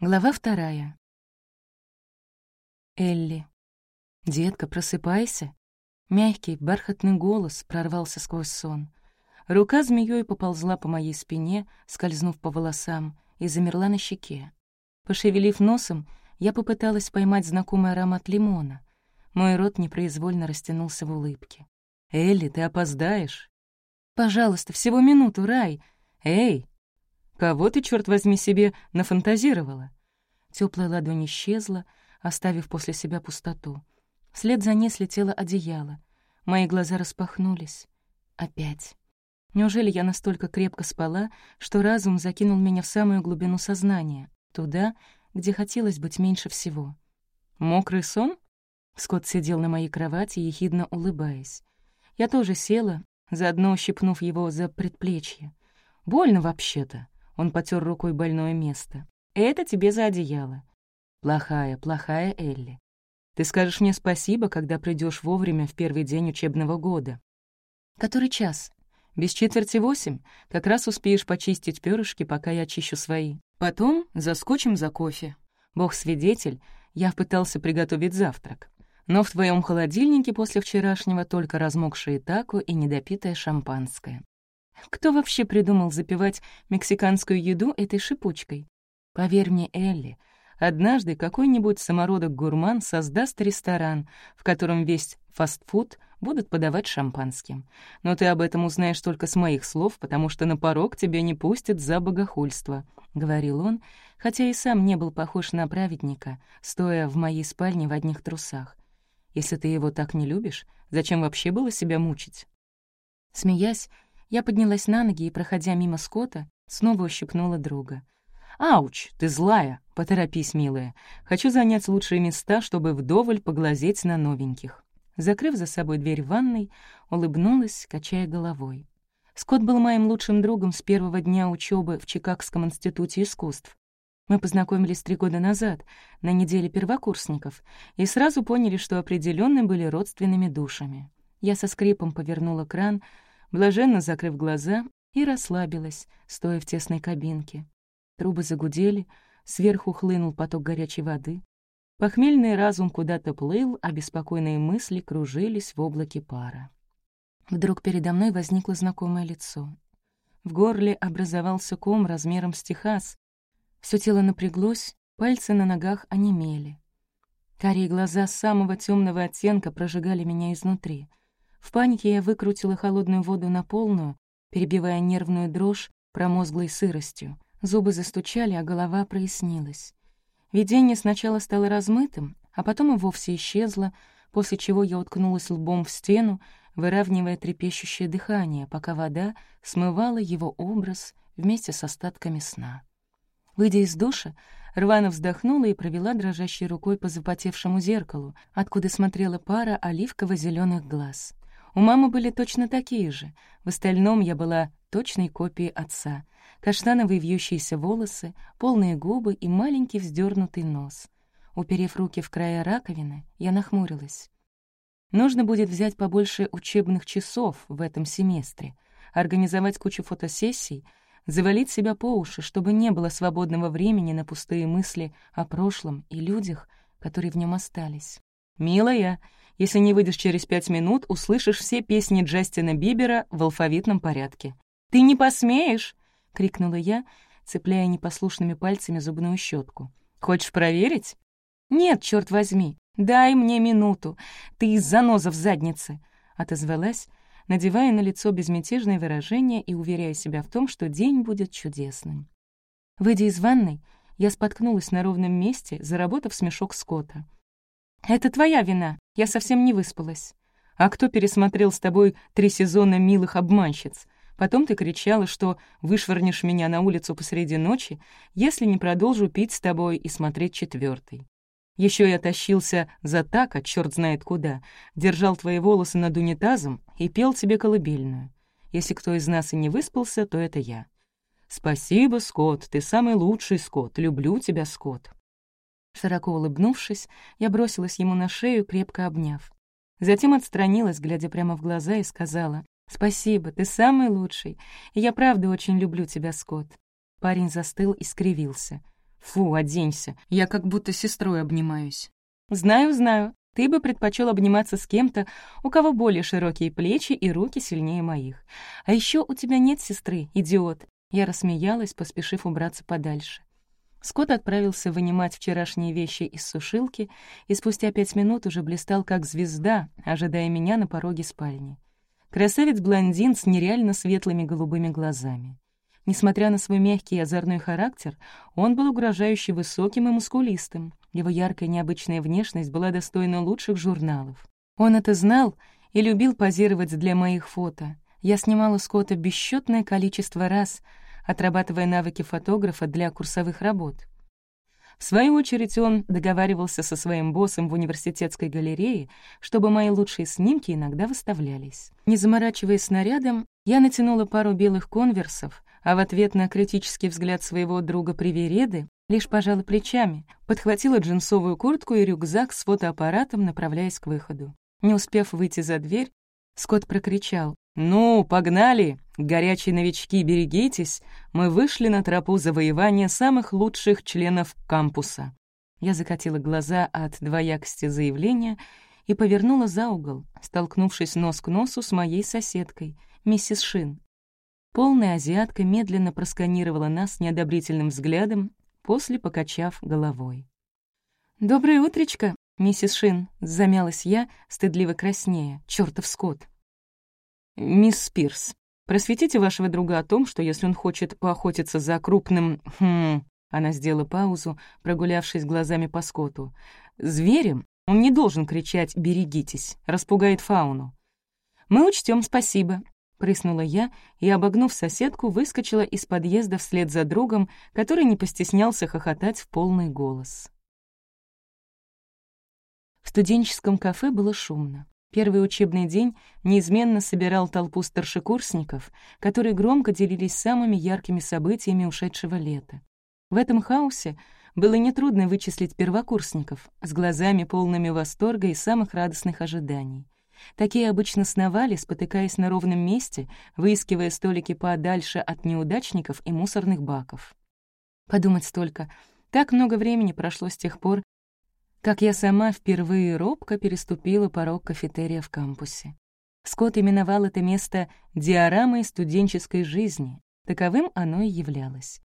Глава вторая. Элли. «Детка, просыпайся!» Мягкий, бархатный голос прорвался сквозь сон. Рука змеей поползла по моей спине, скользнув по волосам, и замерла на щеке. Пошевелив носом, я попыталась поймать знакомый аромат лимона. Мой рот непроизвольно растянулся в улыбке. «Элли, ты опоздаешь?» «Пожалуйста, всего минуту, Рай!» «Эй, Кого ты, черт возьми, себе нафантазировала?» Теплая ладонь исчезла, оставив после себя пустоту. Вслед за ней слетело одеяло. Мои глаза распахнулись. Опять. Неужели я настолько крепко спала, что разум закинул меня в самую глубину сознания, туда, где хотелось быть меньше всего? «Мокрый сон?» Скотт сидел на моей кровати, ехидно улыбаясь. Я тоже села, заодно ущипнув его за предплечье. «Больно вообще-то». Он потер рукой больное место. «Это тебе за одеяло». «Плохая, плохая Элли. Ты скажешь мне спасибо, когда придешь вовремя в первый день учебного года». «Который час?» «Без четверти восемь. Как раз успеешь почистить перышки, пока я очищу свои. Потом заскочим за кофе. Бог свидетель, я пытался приготовить завтрак. Но в твоем холодильнике после вчерашнего только размокшие тако и недопитое шампанское. Кто вообще придумал запивать мексиканскую еду этой шипучкой? Поверь мне, Элли, однажды какой-нибудь самородок-гурман создаст ресторан, в котором весь фастфуд будут подавать шампанским. Но ты об этом узнаешь только с моих слов, потому что на порог тебя не пустят за богохульство», — говорил он, хотя и сам не был похож на праведника, стоя в моей спальне в одних трусах. «Если ты его так не любишь, зачем вообще было себя мучить?» Смеясь, я поднялась на ноги и, проходя мимо Скотта, снова ущипнула друга. «Ауч, ты злая! Поторопись, милая. Хочу занять лучшие места, чтобы вдоволь поглазеть на новеньких». Закрыв за собой дверь в ванной, улыбнулась, качая головой. Скотт был моим лучшим другом с первого дня учебы в Чикагском институте искусств. Мы познакомились три года назад, на неделе первокурсников, и сразу поняли, что определенно были родственными душами. Я со скрипом повернула кран, блаженно закрыв глаза, и расслабилась, стоя в тесной кабинке. Трубы загудели, сверху хлынул поток горячей воды. Похмельный разум куда-то плыл, а беспокойные мысли кружились в облаке пара. Вдруг передо мной возникло знакомое лицо. В горле образовался ком размером с Техас. Всё тело напряглось, пальцы на ногах онемели. Карие глаза самого темного оттенка прожигали меня изнутри — в панике я выкрутила холодную воду на полную, перебивая нервную дрожь промозглой сыростью. Зубы застучали, а голова прояснилась. Видение сначала стало размытым, а потом и вовсе исчезло, после чего я уткнулась лбом в стену, выравнивая трепещущее дыхание, пока вода смывала его образ вместе с остатками сна. Выйдя из душа, рвано вздохнула и провела дрожащей рукой по запотевшему зеркалу, откуда смотрела пара оливково зеленых глаз. У мамы были точно такие же. В остальном я была точной копией отца. Каштановые вьющиеся волосы, полные губы и маленький вздернутый нос. Уперев руки в края раковины, я нахмурилась. Нужно будет взять побольше учебных часов в этом семестре, организовать кучу фотосессий, завалить себя по уши, чтобы не было свободного времени на пустые мысли о прошлом и людях, которые в нем остались. «Милая, если не выйдешь через пять минут, услышишь все песни Джастина Бибера в алфавитном порядке. «Ты не посмеешь!» — крикнула я, цепляя непослушными пальцами зубную щетку. «Хочешь проверить?» «Нет, черт возьми, дай мне минуту. Ты из заноза в заднице!» — отозвалась, надевая на лицо безмятежное выражение и уверяя себя в том, что день будет чудесным. Выйдя из ванной, я споткнулась на ровном месте, заработав смешок Скотта. «Это твоя вина. Я совсем не выспалась. А кто пересмотрел с тобой три сезона «Милых обманщиц»? Потом ты кричала, что вышвырнешь меня на улицу посреди ночи, если не продолжу пить с тобой и смотреть четвертый. Еще я тащился за так, а черт знает куда, держал твои волосы над унитазом и пел тебе колыбельную. Если кто из нас и не выспался, то это я. Спасибо, Скотт, ты самый лучший, Скотт, люблю тебя, Скотт. Широко улыбнувшись, я бросилась ему на шею, крепко обняв. Затем отстранилась, глядя прямо в глаза, и сказала, «Спасибо, ты самый лучший. И я правда очень люблю тебя, Скотт». Парень застыл и скривился. «Фу, оденься, я как будто сестрой обнимаюсь». «Знаю, знаю. Ты бы предпочел обниматься с кем-то, у кого более широкие плечи и руки сильнее моих. А еще у тебя нет сестры, идиот». Я рассмеялась, поспешив убраться подальше. Скотт отправился вынимать вчерашние вещи из сушилки и спустя пять минут уже блистал как звезда, ожидая меня на пороге спальни. Красавец-блондин с нереально светлыми голубыми глазами. Несмотря на свой мягкий и озорной характер, он был угрожающе высоким и мускулистым. Его яркая необычная внешность была достойна лучших журналов. Он это знал и любил позировать для моих фото. Я снимала Скотта бесчетное количество раз, отрабатывая навыки фотографа для курсовых работ. В свою очередь он договаривался со своим боссом в университетской галерее, чтобы мои лучшие снимки иногда выставлялись. Не заморачиваясь снарядом, я натянула пару белых конверсов, а в ответ на критический взгляд своего друга-привереды лишь пожала плечами, подхватила джинсовую куртку и рюкзак с фотоаппаратом, направляясь к выходу. Не успев выйти за дверь, Скотт прокричал «Ну, погнали! Горячие новички, берегитесь! Мы вышли на тропу завоевания самых лучших членов кампуса». Я закатила глаза от двоякости заявления и повернула за угол, столкнувшись нос к носу с моей соседкой, миссис Шин. Полная азиатка медленно просканировала нас неодобрительным взглядом, после покачав головой. «Доброе утречко, миссис Шин», — замялась я, стыдливо краснея, чёртов скот. «Мисс Спирс, просветите вашего друга о том, что если он хочет поохотиться за крупным... Хм...» Она сделала паузу, прогулявшись глазами по скоту. «Зверем он не должен кричать «берегитесь», распугает фауну. «Мы учтем, спасибо», — прыснула я и, обогнув соседку, выскочила из подъезда вслед за другом, который не постеснялся хохотать в полный голос. В студенческом кафе было шумно. Первый учебный день неизменно собирал толпу старшекурсников, которые громко делились самыми яркими событиями ушедшего лета. В этом хаосе было нетрудно вычислить первокурсников с глазами полными восторга и самых радостных ожиданий. Такие обычно сновали, спотыкаясь на ровном месте, выискивая столики подальше от неудачников и мусорных баков. Подумать столько. Так много времени прошло с тех пор, как я сама впервые робко переступила порог кафетерия в кампусе. Скотт именовал это место «диорамой студенческой жизни». Таковым оно и являлось.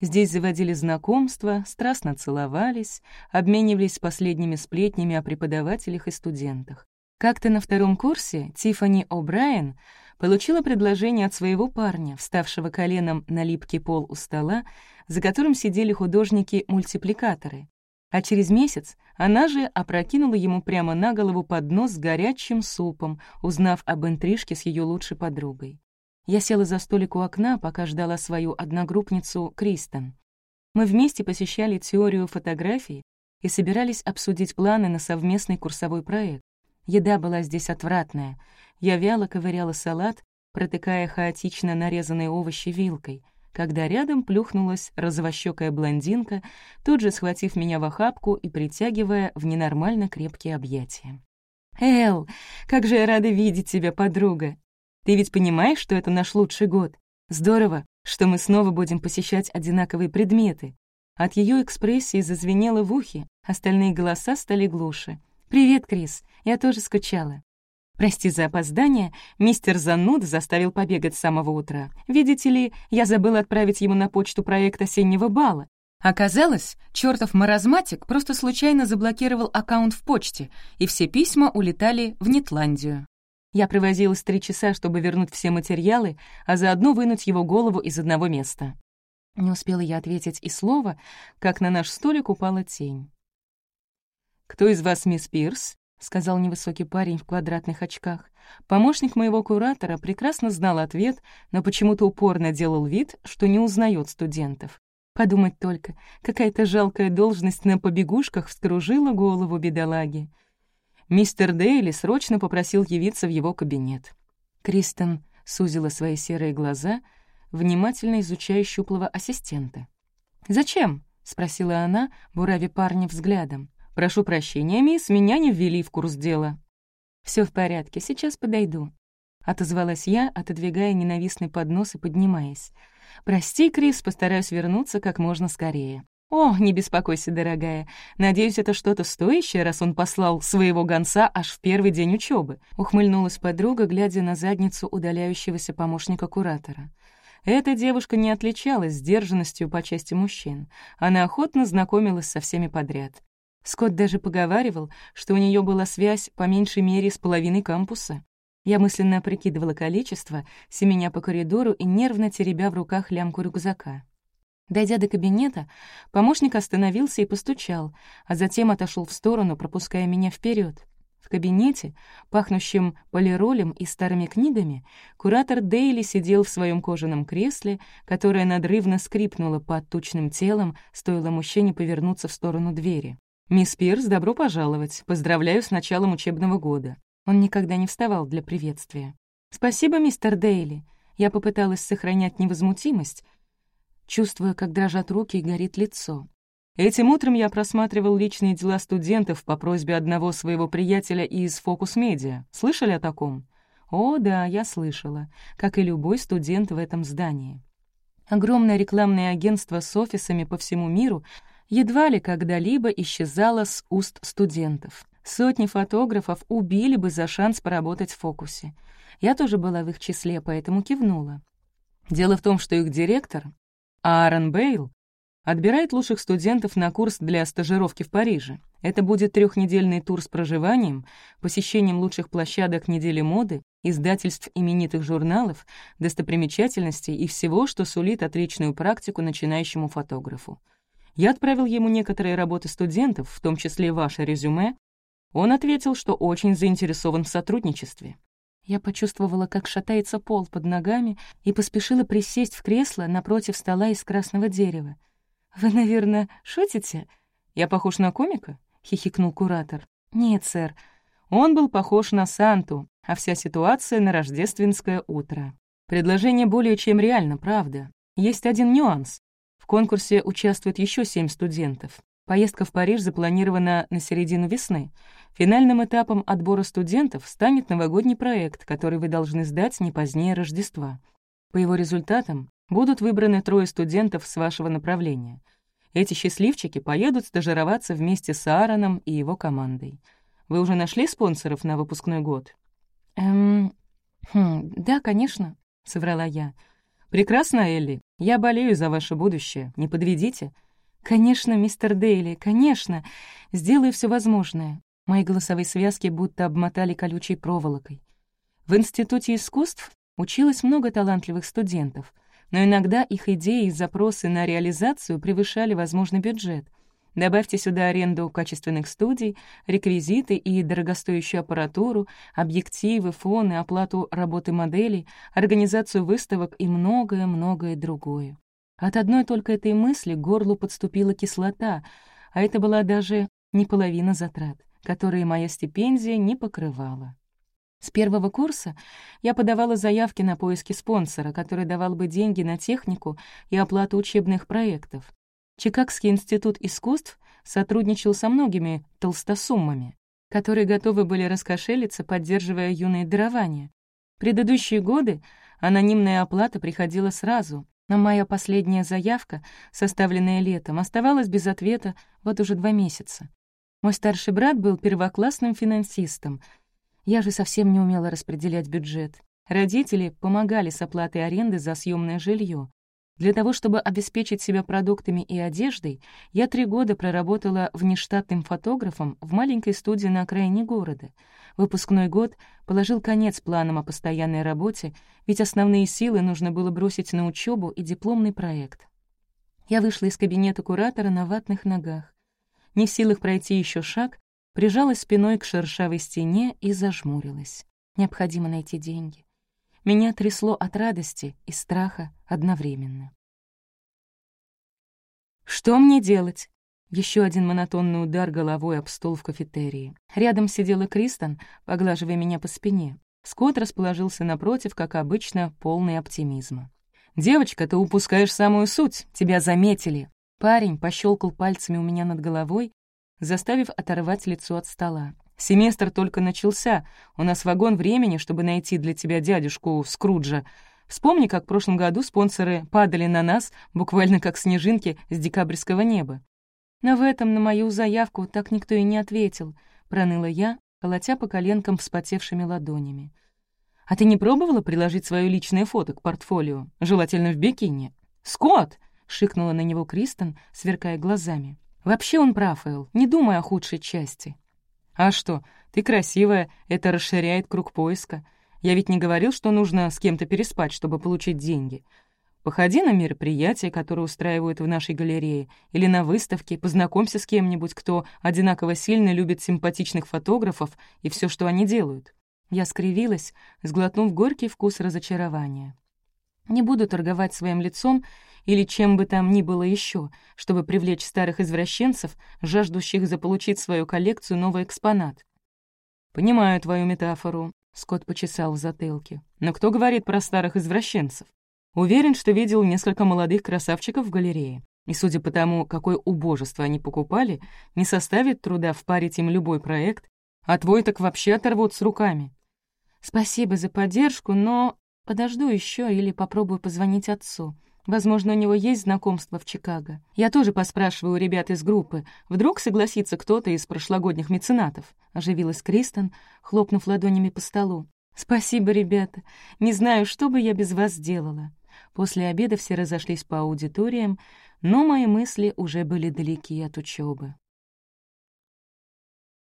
Здесь заводили знакомства, страстно целовались, обменивались последними сплетнями о преподавателях и студентах. Как-то на втором курсе Тиффани О'Брайен получила предложение от своего парня, вставшего коленом на липкий пол у стола, за которым сидели художники-мультипликаторы. А через месяц она же опрокинула ему прямо на голову поднос с горячим супом, узнав об интрижке с ее лучшей подругой. Я села за столик у окна, пока ждала свою одногруппницу Кристен. Мы вместе посещали теорию фотографии и собирались обсудить планы на совместный курсовой проект. Еда была здесь отвратная. Я вяло ковыряла салат, протыкая хаотично нарезанные овощи вилкой — когда рядом плюхнулась розовощёкая блондинка, тут же схватив меня в охапку и притягивая в ненормально крепкие объятия. «Эл, как же я рада видеть тебя, подруга! Ты ведь понимаешь, что это наш лучший год? Здорово, что мы снова будем посещать одинаковые предметы». От ее экспрессии зазвенело в ухе, остальные голоса стали глуше. «Привет, Крис, я тоже скучала». Прости за опоздание, мистер Зануд заставил побегать с самого утра. Видите ли, я забыла отправить ему на почту проект осеннего бала. Оказалось, чертов маразматик просто случайно заблокировал аккаунт в почте, и все письма улетали в Нетландию. Я провозилась три часа, чтобы вернуть все материалы, а заодно вынуть его голову из одного места. Не успела я ответить и слова, как на наш столик упала тень. «Кто из вас мисс Пирс?» — сказал невысокий парень в квадратных очках. Помощник моего куратора прекрасно знал ответ, но почему-то упорно делал вид, что не узнает студентов. Подумать только, какая-то жалкая должность на побегушках вскружила голову бедолаги. Мистер Дейли срочно попросил явиться в его кабинет. Кристен сузила свои серые глаза, внимательно изучая щуплого ассистента. «Зачем?» — спросила она, буравя парня взглядом. «Прошу прощения, мисс, меня не ввели в курс дела». Все в порядке, сейчас подойду». — отозвалась я, отодвигая ненавистный поднос и поднимаясь. «Прости, Крис, постараюсь вернуться как можно скорее». «О, не беспокойся, дорогая. Надеюсь, это что-то стоящее, раз он послал своего гонца аж в первый день учебы. ухмыльнулась подруга, глядя на задницу удаляющегося помощника куратора. Эта девушка не отличалась сдержанностью по части мужчин. Она охотно знакомилась со всеми подряд. Скотт даже поговаривал, что у нее была связь по меньшей мере с половиной кампуса. Я мысленно прикидывала количество, семеня по коридору и нервно теребя в руках лямку рюкзака. Дойдя до кабинета, помощник остановился и постучал, а затем отошел в сторону, пропуская меня вперед. В кабинете, пахнущем полиролем и старыми книгами, куратор Дейли сидел в своем кожаном кресле, которое надрывно скрипнуло под тучным телом, стоило мужчине повернуться в сторону двери. «Мисс Пирс, добро пожаловать. Поздравляю с началом учебного года». Он никогда не вставал для приветствия. «Спасибо, мистер Дейли». Я попыталась сохранять невозмутимость, чувствуя, как дрожат руки и горит лицо. Этим утром я просматривал личные дела студентов по просьбе одного своего приятеля из «Фокус Медиа». Слышали о таком? О, да, я слышала, как и любой студент в этом здании. Огромное рекламное агентство с офисами по всему миру едва ли когда-либо исчезала с уст студентов. Сотни фотографов убили бы за шанс поработать в фокусе. Я тоже была в их числе, поэтому кивнула. Дело в том, что их директор, Аарон Бейл, отбирает лучших студентов на курс для стажировки в Париже. Это будет трехнедельный тур с проживанием, посещением лучших площадок недели моды, издательств именитых журналов, достопримечательностей и всего, что сулит отличную практику начинающему фотографу. Я отправил ему некоторые работы студентов, в том числе ваше резюме. Он ответил, что очень заинтересован в сотрудничестве. Я почувствовала, как шатается пол под ногами, и поспешила присесть в кресло напротив стола из красного дерева. «Вы, наверное, шутите? Я похож на комика?» — хихикнул куратор. «Нет, сэр. Он был похож на Санту, а вся ситуация — на рождественское утро. Предложение более чем реально, правда. Есть один нюанс конкурсе участвует еще семь студентов. Поездка в Париж запланирована на середину весны. Финальным этапом отбора студентов станет новогодний проект, который вы должны сдать не позднее Рождества. По его результатам будут выбраны трое студентов с вашего направления. Эти счастливчики поедут стажироваться вместе с Аароном и его командой. Вы уже нашли спонсоров на выпускной год? «Эм... Хм, да, конечно», — соврала я. «Прекрасно, Элли. Я болею за ваше будущее. Не подведите». «Конечно, мистер Дейли, конечно. Сделаю все возможное». Мои голосовые связки будто обмотали колючей проволокой. В Институте искусств училось много талантливых студентов, но иногда их идеи и запросы на реализацию превышали возможный бюджет — Добавьте сюда аренду качественных студий, реквизиты и дорогостоящую аппаратуру, объективы, фоны, оплату работы моделей, организацию выставок и многое-многое другое. От одной только этой мысли горлу подступила кислота, а это была даже не половина затрат, которые моя стипендия не покрывала. С первого курса я подавала заявки на поиски спонсора, который давал бы деньги на технику и оплату учебных проектов. Чикагский институт искусств сотрудничал со многими толстосуммами, которые готовы были раскошелиться, поддерживая юные дарования. Предыдущие годы анонимная оплата приходила сразу, но моя последняя заявка, составленная летом, оставалась без ответа вот уже два месяца. Мой старший брат был первоклассным финансистом. Я же совсем не умела распределять бюджет. Родители помогали с оплатой аренды за съемное жилье. Для того, чтобы обеспечить себя продуктами и одеждой, я три года проработала внештатным фотографом в маленькой студии на окраине города. Выпускной год положил конец планам о постоянной работе, ведь основные силы нужно было бросить на учебу и дипломный проект. Я вышла из кабинета куратора на ватных ногах. Не в силах пройти еще шаг, прижалась спиной к шершавой стене и зажмурилась. Необходимо найти деньги. Меня трясло от радости и страха одновременно. «Что мне делать?» Еще один монотонный удар головой об стол в кафетерии. Рядом сидела Кристен, поглаживая меня по спине. Скотт расположился напротив, как обычно, полный оптимизма. «Девочка, ты упускаешь самую суть. Тебя заметили». Парень пощелкал пальцами у меня над головой, заставив оторвать лицо от стола. Семестр только начался, у нас вагон времени, чтобы найти для тебя дядюшку Скруджа. Вспомни, как в прошлом году спонсоры падали на нас, буквально как снежинки с декабрьского неба. Но в этом на мою заявку так никто и не ответил, проныла я, колотя по коленкам вспотевшими ладонями. «А ты не пробовала приложить свое личное фото к портфолио, желательно в бикини?» «Скотт!» — шикнула на него Кристен, сверкая глазами. «Вообще он прав, Эл, не думай о худшей части. «А что, ты красивая, это расширяет круг поиска. Я ведь не говорил, что нужно с кем-то переспать, чтобы получить деньги. Походи на мероприятия, которые устраивают в нашей галерее, или на выставке, познакомься с кем-нибудь, кто одинаково сильно любит симпатичных фотографов и все, что они делают». Я скривилась, сглотнув горький вкус разочарования. Не буду торговать своим лицом или чем бы там ни было еще, чтобы привлечь старых извращенцев, жаждущих заполучить свою коллекцию новый экспонат. «Понимаю твою метафору», — Скотт почесал в затылке. «Но кто говорит про старых извращенцев? Уверен, что видел несколько молодых красавчиков в галерее. И судя по тому, какое убожество они покупали, не составит труда впарить им любой проект, а твой так вообще оторвут с руками. Спасибо за поддержку, но подожду еще или попробую позвонить отцу. Возможно, у него есть знакомство в Чикаго. Я тоже поспрашиваю у ребят из группы. Вдруг согласится кто-то из прошлогодних меценатов. Оживилась Кристен, хлопнув ладонями по столу. «Спасибо, ребята. Не знаю, что бы я без вас сделала». После обеда все разошлись по аудиториям, но мои мысли уже были далеки от учебы.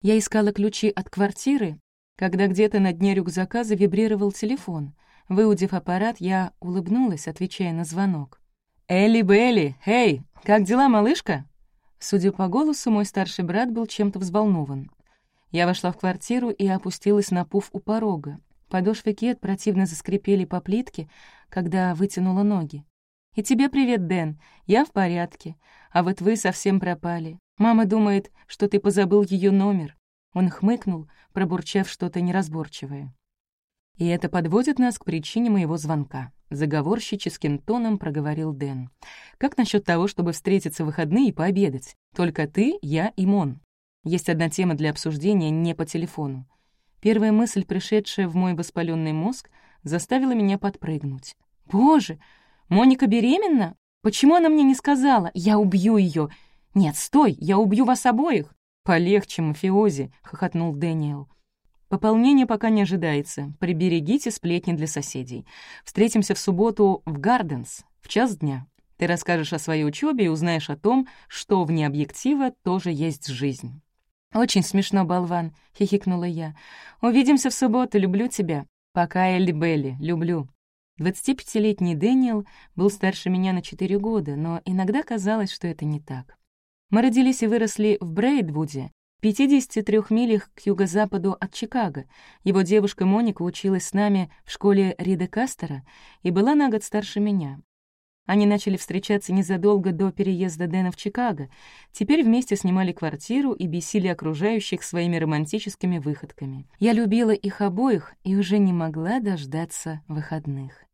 Я искала ключи от квартиры, когда где-то на дне рюкзака завибрировал телефон — Выудив аппарат, я улыбнулась, отвечая на звонок. «Элли Белли! Эй, как дела, малышка?» Судя по голосу, мой старший брат был чем-то взволнован. Я вошла в квартиру и опустилась на пуф у порога. Подошвы кет противно заскрипели по плитке, когда вытянула ноги. «И тебе привет, Дэн. Я в порядке. А вот вы совсем пропали. Мама думает, что ты позабыл ее номер». Он хмыкнул, пробурчав что-то неразборчивое. И это подводит нас к причине моего звонка. Заговорщическим тоном проговорил Дэн. «Как насчет того, чтобы встретиться в выходные и пообедать? Только ты, я и Мон. Есть одна тема для обсуждения не по телефону. Первая мысль, пришедшая в мой воспаленный мозг, заставила меня подпрыгнуть. «Боже, Моника беременна? Почему она мне не сказала? Я убью ее. Нет, стой, я убью вас обоих!» «Полегче, мафиози!» — хохотнул Дэниел. Пополнение пока не ожидается. Приберегите сплетни для соседей. Встретимся в субботу в Гарденс в час дня. Ты расскажешь о своей учебе и узнаешь о том, что вне объектива тоже есть жизнь». «Очень смешно, болван», — хихикнула я. «Увидимся в субботу, люблю тебя». «Пока, Элли Белли, люблю». 25-летний Дэниел был старше меня на 4 года, но иногда казалось, что это не так. Мы родились и выросли в Брейдвуде, 53 милях к юго-западу от Чикаго. Его девушка Моника училась с нами в школе Рида Кастера и была на год старше меня. Они начали встречаться незадолго до переезда Дэна в Чикаго. Теперь вместе снимали квартиру и бесили окружающих своими романтическими выходками. Я любила их обоих и уже не могла дождаться выходных.